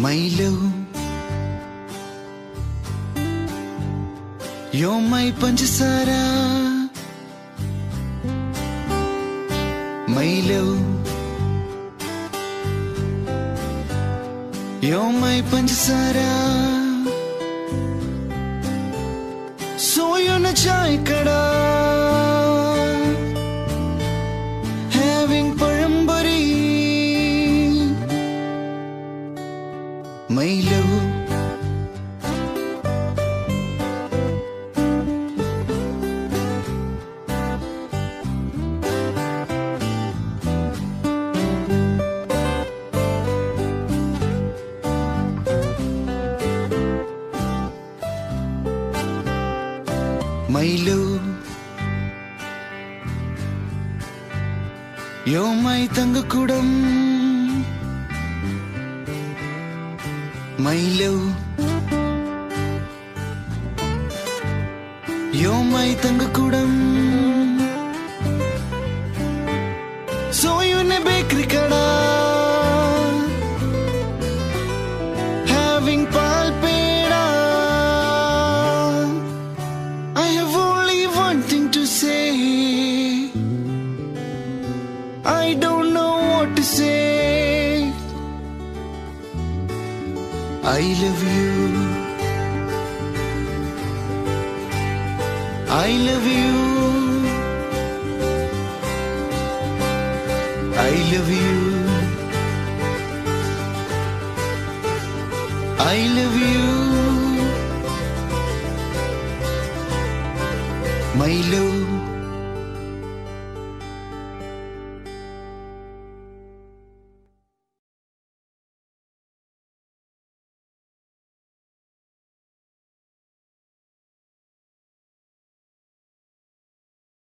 My love You're my panchasara My love You're my panchasara So you're not kada My love My love You're my தங்கக்குடம் my love. யோ மை தங்க கூடம் so you bakery I love you. I love you. I love you. I love you. My love